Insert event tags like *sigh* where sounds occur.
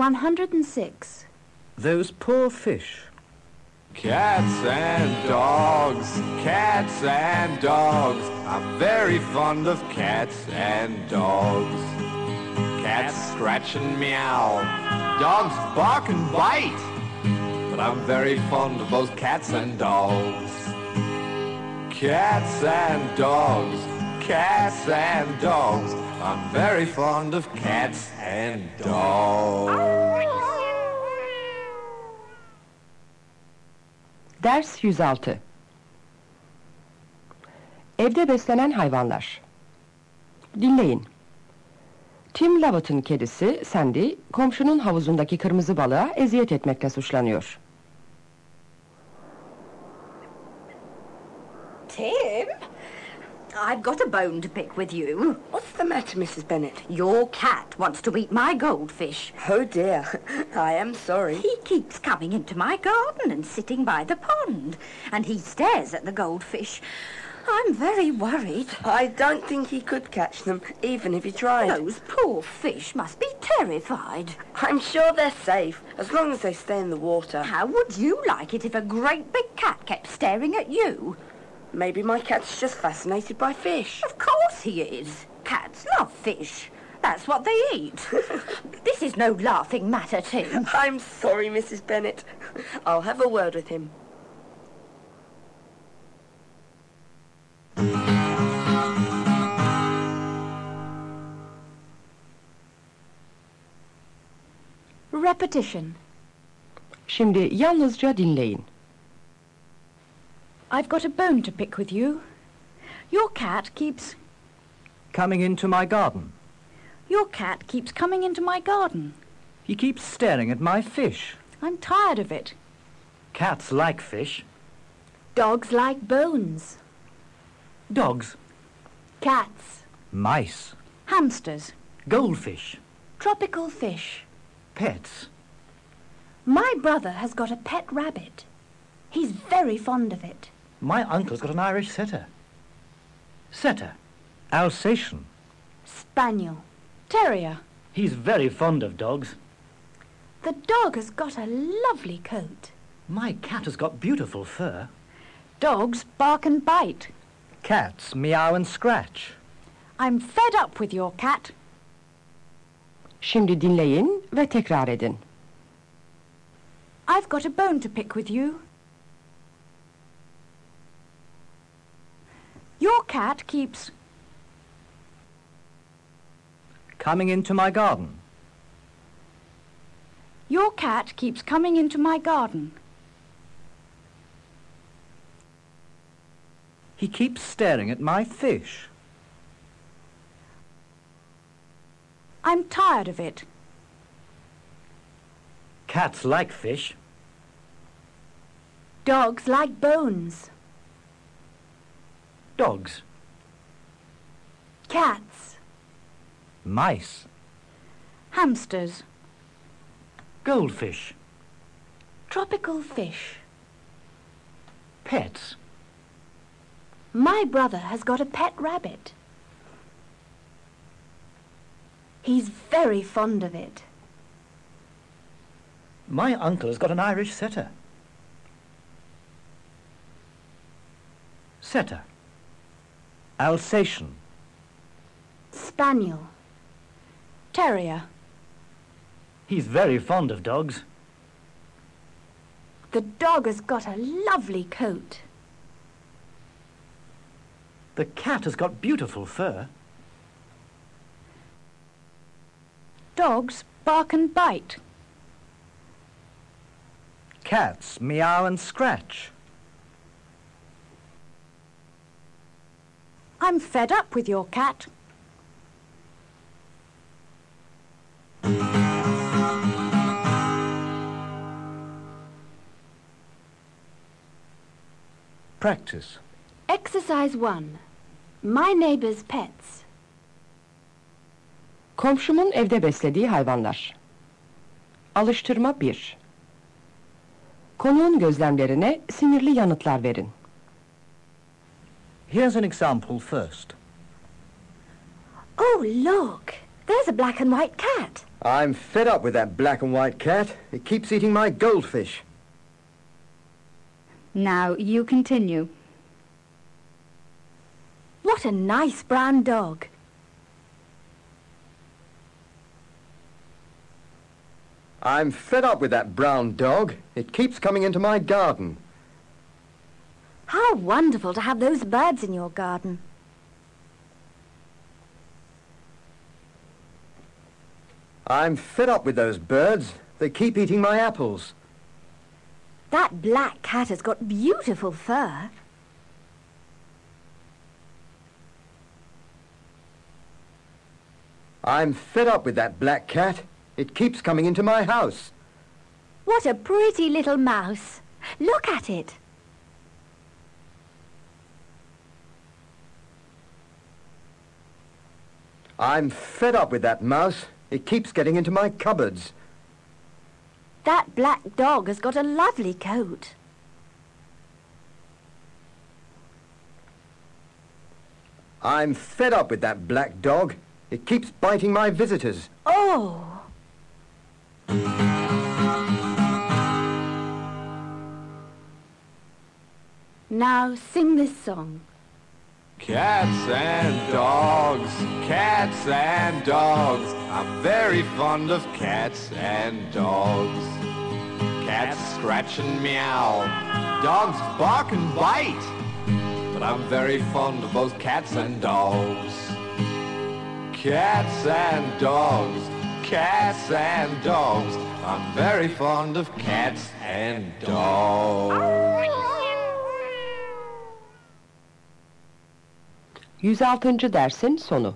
106. Those poor fish. Cats and dogs, cats and dogs. I'm very fond of cats and dogs. Cats scratch and meow, dogs bark and bite. But I'm very fond of both cats and dogs. Cats and dogs, cats and dogs. I'm very fond of cats and dogs. Ders 106 Evde beslenen hayvanlar Dinleyin. Tim Lovett'ın kedisi Sandy, komşunun havuzundaki kırmızı balığa eziyet etmekle suçlanıyor. Tim? I've got a bone to pick with you. What's the matter, Mrs. Bennet? Your cat wants to eat my goldfish. Oh dear, *laughs* I am sorry. He keeps coming into my garden and sitting by the pond, and he stares at the goldfish. I'm very worried. I don't think he could catch them, even if he tried. Those poor fish must be terrified. I'm sure they're safe, as long as they stay in the water. How would you like it if a great big cat kept staring at you? Maybe my cat's just fascinated by fish. Of course he is. Cats love fish. That's what they eat. *laughs* this is no laughing matter, Tim. I'm sorry, Mrs. Bennet. I'll have a word with him. Repetition. Şimdi yalnızca dinleyin. I've got a bone to pick with you. Your cat keeps... Coming into my garden. Your cat keeps coming into my garden. He keeps staring at my fish. I'm tired of it. Cats like fish. Dogs like bones. Dogs. Cats. Mice. Hamsters. Goldfish. Tropical fish. Pets. My brother has got a pet rabbit. He's very fond of it. My uncle's got an Irish setter. Setter. Alsatian. Spaniel. Terrier. He's very fond of dogs. The dog has got a lovely coat. My cat has got beautiful fur. Dogs bark and bite. Cats meow and scratch. I'm fed up with your cat. Şimdi dinleyin ve tekrar edin. I've got a bone to pick with you. Your cat keeps... Coming into my garden. Your cat keeps coming into my garden. He keeps staring at my fish. I'm tired of it. Cats like fish. Dogs like bones. Dogs. Cats. Mice. Hamsters. Goldfish. Tropical fish. Pets. My brother has got a pet rabbit. He's very fond of it. My uncle has got an Irish setter. Setter. Alsatian. Spaniel. Terrier. He's very fond of dogs. The dog has got a lovely coat. The cat has got beautiful fur. Dogs bark and bite. Cats meow and scratch. I'm fed up with your cat. Practice. Exercise 1. My neighbor's pets. Komşumun evde beslediği hayvanlar. Alıştırma 1. Konuğun gözlemlerine sinirli yanıtlar verin. Here's an example first. Oh, look. There's a black and white cat. I'm fed up with that black and white cat. It keeps eating my goldfish. Now, you continue. What a nice brown dog. I'm fed up with that brown dog. It keeps coming into my garden. How wonderful to have those birds in your garden. I'm fed up with those birds. They keep eating my apples. That black cat has got beautiful fur. I'm fed up with that black cat. It keeps coming into my house. What a pretty little mouse. Look at it. I'm fed up with that mouse. It keeps getting into my cupboards. That black dog has got a lovely coat. I'm fed up with that black dog. It keeps biting my visitors. Oh! Now sing this song. Cats and dogs, cats and dogs. I'm very fond of cats and dogs. Cats scratch and meow, dogs bark and bite. But I'm very fond of both cats and dogs. Cats and dogs, cats and dogs. I'm very fond of cats and dogs. 106. dersin sonu.